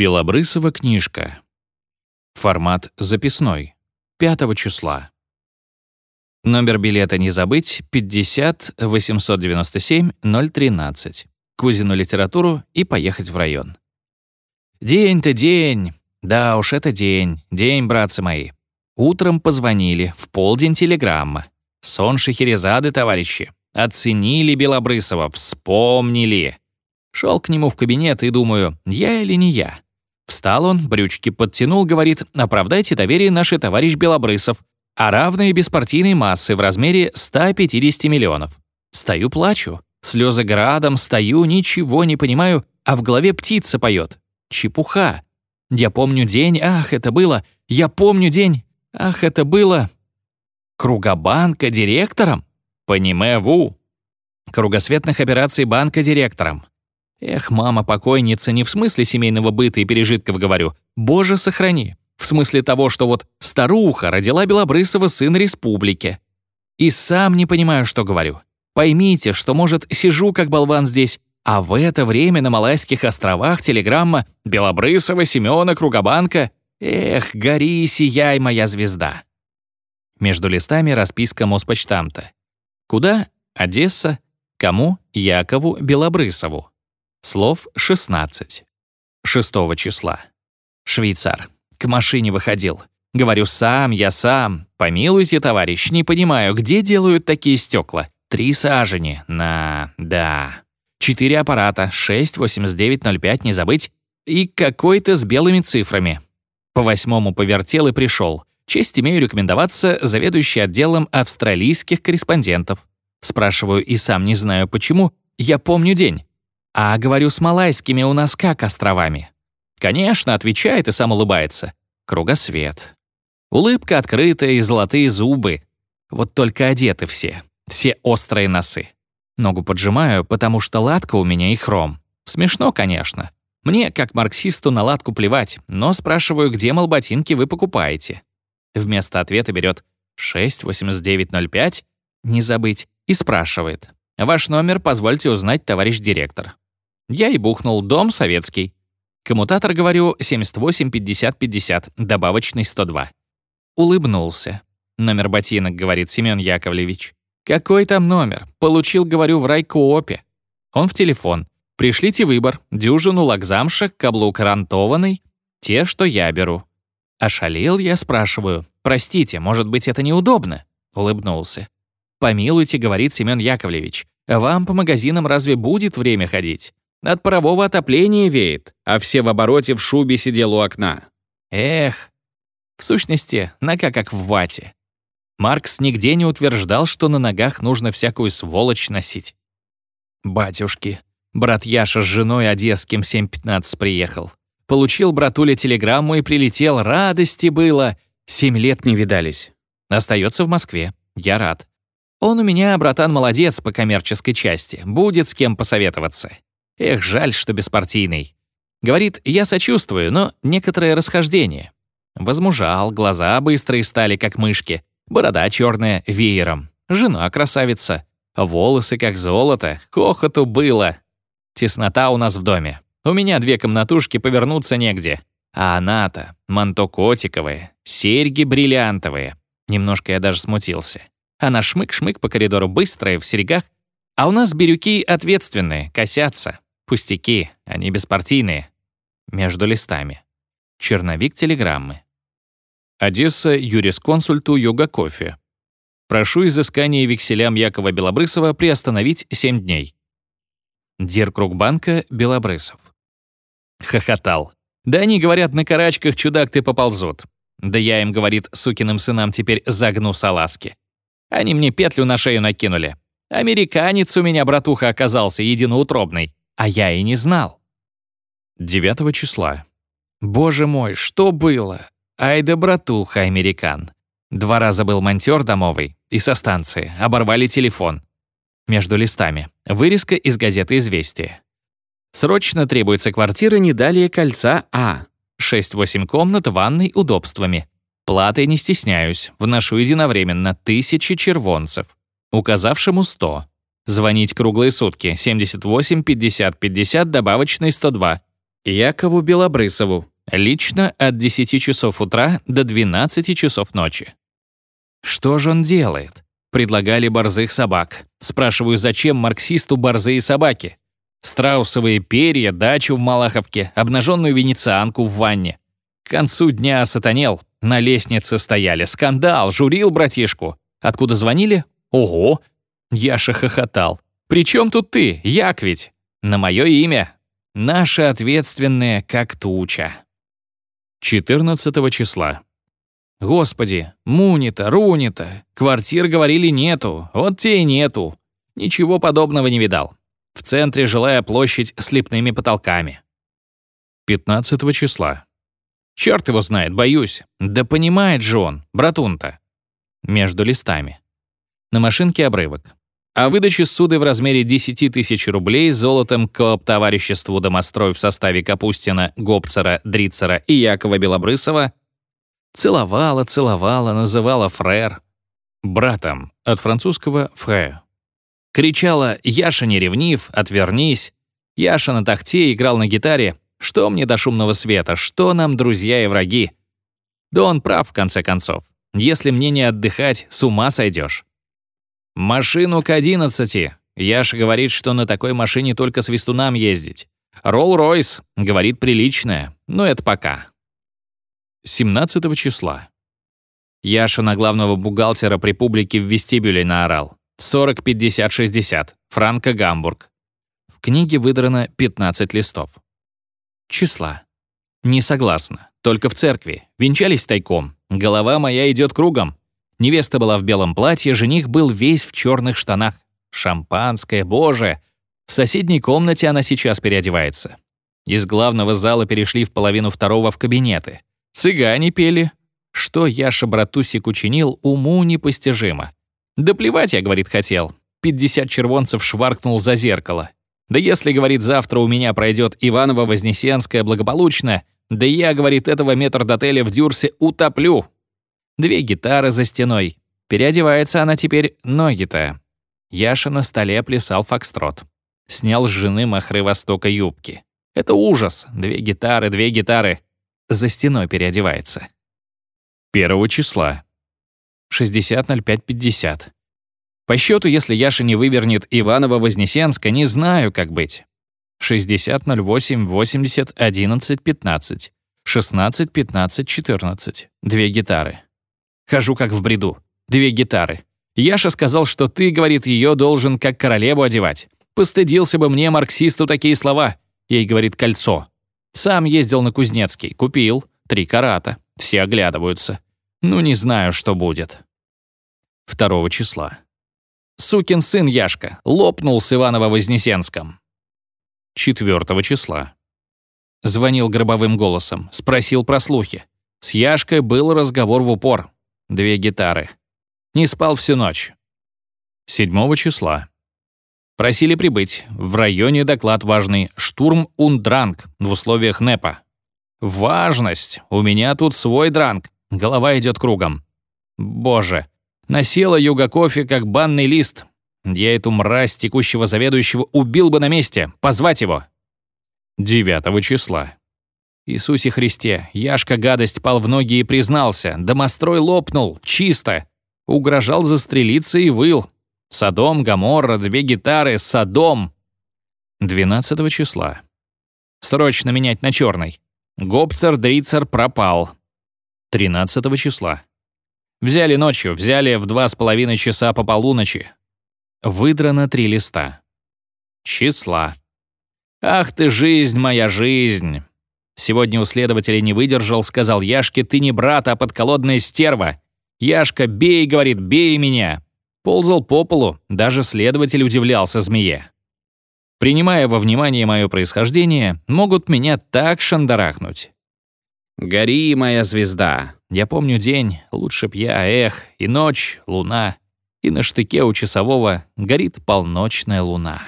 Белобрысова книжка. Формат записной. 5 числа. Номер билета не забыть 50 897 013. Кузину литературу и поехать в район. День-то день. Да уж, это день. День, братцы мои. Утром позвонили, в полдень телеграмма. Сон Шахерезады, товарищи. Оценили Белобрысова, вспомнили. Шел к нему в кабинет и думаю, я или не я. Встал он, брючки подтянул, говорит, оправдайте доверие нашей товарищ Белобрысов, а равные беспартийной массы в размере 150 миллионов. Стою, плачу. Слезы градом, стою, ничего не понимаю, а в голове птица поет. Чепуха. Я помню день, ах, это было. Я помню день, ах, это было. Кругобанка директором? Понимаю. Кругосветных операций банка директором. Эх, мама покойница, не в смысле семейного быта и пережитков говорю. Боже, сохрани. В смысле того, что вот старуха родила Белобрысова сына республики. И сам не понимаю, что говорю. Поймите, что, может, сижу как болван здесь, а в это время на Малайских островах телеграмма Белобрысова, Семёна, Кругобанка. Эх, гори, сияй, моя звезда. Между листами расписка Моспочтамта. Куда? Одесса. Кому? Якову Белобрысову. Слов 16. 6 числа. Швейцар. К машине выходил. Говорю, сам, я сам. Помилуйте, товарищ, не понимаю, где делают такие стекла? Три сажени. На, да. Четыре аппарата, 68905, не забыть. И какой-то с белыми цифрами. По восьмому повертел и пришел. Честь имею рекомендоваться заведующий отделом австралийских корреспондентов. Спрашиваю и сам не знаю почему, я помню день. А говорю, с малайскими у нас как островами? Конечно, отвечает и сам улыбается. Кругосвет. Улыбка открытая и золотые зубы. Вот только одеты все. Все острые носы. Ногу поджимаю, потому что латка у меня и хром. Смешно, конечно. Мне, как марксисту, на латку плевать, но спрашиваю, где, мол, ботинки вы покупаете. Вместо ответа берет 68905, не забыть, и спрашивает. Ваш номер позвольте узнать, товарищ директор. Я и бухнул «Дом советский». Коммутатор, говорю, 78-50-50, добавочный 102. Улыбнулся. Номер ботинок, говорит Семен Яковлевич. Какой там номер? Получил, говорю, в райкоопе. Он в телефон. Пришлите выбор. Дюжину лакзамшек, каблук рантованный. Те, что я беру. Ошалел я, спрашиваю. Простите, может быть, это неудобно? Улыбнулся. Помилуйте, говорит Семен Яковлевич. Вам по магазинам разве будет время ходить? От парового отопления веет, а все в обороте в шубе сидел у окна. Эх, в сущности, нога как в вате. Маркс нигде не утверждал, что на ногах нужно всякую сволочь носить. Батюшки, брат Яша с женой одесским 7.15 приехал. Получил братуля телеграмму и прилетел, радости было. Семь лет не видались. Остается в Москве. Я рад. Он у меня, братан, молодец по коммерческой части. Будет с кем посоветоваться. Эх, жаль, что беспартийный. Говорит, я сочувствую, но некоторое расхождение. Возмужал, глаза быстрые стали, как мышки, борода черная, веером, жена красавица, волосы как золото, хохоту было. Теснота у нас в доме. У меня две комнатушки, повернуться негде. А она-то, манто котиковое, серьги бриллиантовые. Немножко я даже смутился. Она шмык-шмык по коридору быстрая, в серьгах. А у нас бирюки ответственные, косятся. Пустяки, они беспартийные. Между листами. Черновик телеграммы. Одесса, юрисконсульту Юга Кофе. Прошу изыскание векселям Якова Белобрысова приостановить 7 дней. Диркругбанка Белобрысов. Хохотал. Да они, говорят, на карачках чудак ты поползут. Да я им, говорит, сукиным сынам теперь загну салазки. Они мне петлю на шею накинули. Американец у меня, братуха, оказался единоутробный. А я и не знал. 9 числа. Боже мой, что было? Ай да братуха, американ. Два раза был монтер домовый и со станции. Оборвали телефон. Между листами. Вырезка из газеты «Известия». Срочно требуется квартира не далее кольца А. 6-8 комнат, ванной, удобствами. Платой не стесняюсь, вношу единовременно тысячи червонцев. Указавшему 100. Звонить круглые сутки. 78 50 50, добавочный 102. Якову Белобрысову. Лично от 10 часов утра до 12 часов ночи. Что же он делает? Предлагали борзых собак. Спрашиваю, зачем марксисту борзые собаки? Страусовые перья, дачу в Малаховке, обнаженную венецианку в ванне. К концу дня сатанел. На лестнице стояли. Скандал, журил братишку. Откуда звонили? Ого! Яша хохотал. «При чем тут ты, Як ведь? На мое имя. Наши ответственные, как туча». 14 числа. Господи, Мунита, Рунита, квартир, говорили, нету, вот те и нету. Ничего подобного не видал. В центре жилая площадь с лепными потолками. 15 числа. Черт его знает, боюсь. Да понимает же он, братун-то. Между листами. На машинке обрывок. О выдаче суды в размере 10 тысяч рублей золотом кооп товариществу «Домострой» в составе Капустина, Гопцера, Дрицера и Якова Белобрысова Целовала, целовала, называла фрер. Братом, от французского «фрère». Кричала «Яша не ревнив, отвернись». Яша на тахте играл на гитаре «Что мне до шумного света, что нам друзья и враги?» Да он прав, в конце концов. Если мне не отдыхать, с ума сойдешь. Машину к одиннадцати. Яша говорит, что на такой машине только свистунам ездить. Ролл-Ройс, говорит, приличная, но это пока. 17 числа. Яша на главного бухгалтера при публике в вестибюле наорал. 40, 50, 60. Франко Гамбург. В книге выдрано 15 листов. Числа. Не согласна. Только в церкви. Венчались тайком. Голова моя идет кругом. Невеста была в белом платье, жених был весь в черных штанах. Шампанское, боже! В соседней комнате она сейчас переодевается. Из главного зала перешли в половину второго в кабинеты. Цыгане пели. Что Яша братусик учинил, уму непостижимо. Да плевать я, говорит, хотел. 50 червонцев шваркнул за зеркало. Да если, говорит, завтра у меня пройдет Иваново-Вознесенское благополучно, да я, говорит, этого метрдотеля в Дюрсе утоплю. Две гитары за стеной. Переодевается она теперь ноги-то. Яша на столе плясал фокстрот. Снял с жены махры Востока юбки. Это ужас. Две гитары, две гитары за стеной переодевается. Первого числа. 60.05.50. По счету, если Яша не вывернет Иваново-Вознесенска, не знаю, как быть. 60.08.80.11.15. 16.15.14. Две гитары. Хожу как в бреду. Две гитары. Яша сказал, что ты, говорит, ее должен как королеву одевать. Постыдился бы мне, марксисту, такие слова. Ей, говорит, кольцо. Сам ездил на Кузнецкий, купил. Три карата. Все оглядываются. Ну, не знаю, что будет. Второго числа. Сукин сын Яшка лопнул с Иваново-Вознесенском. Четвертого числа. Звонил гробовым голосом, спросил про слухи. С Яшкой был разговор в упор. Две гитары. Не спал всю ночь. Седьмого числа. Просили прибыть. В районе доклад важный. Штурм Ундранг в условиях НЭПа. Важность. У меня тут свой дранг. Голова идет кругом. Боже. Насела юга кофе, как банный лист. Я эту мразь текущего заведующего убил бы на месте. Позвать его. 9 числа. Иисусе Христе, Яшка гадость пал в ноги и признался. Домострой лопнул. Чисто. Угрожал застрелиться и выл. Садом, Гаморра, две гитары, Садом. 12 числа. Срочно менять на черный. Гопцер Дрицер пропал. 13 числа. Взяли ночью, взяли в два с половиной часа по полуночи. Выдрано три листа. Числа. «Ах ты, жизнь моя, жизнь!» Сегодня у следователя не выдержал, сказал Яшке, «Ты не брат, а подколодная стерва!» «Яшка, бей, — говорит, — бей меня!» Ползал по полу, даже следователь удивлялся змее. Принимая во внимание мое происхождение, могут меня так шандарахнуть. «Гори, моя звезда!» Я помню день, лучше б я, эх, и ночь, луна, и на штыке у часового горит полночная луна.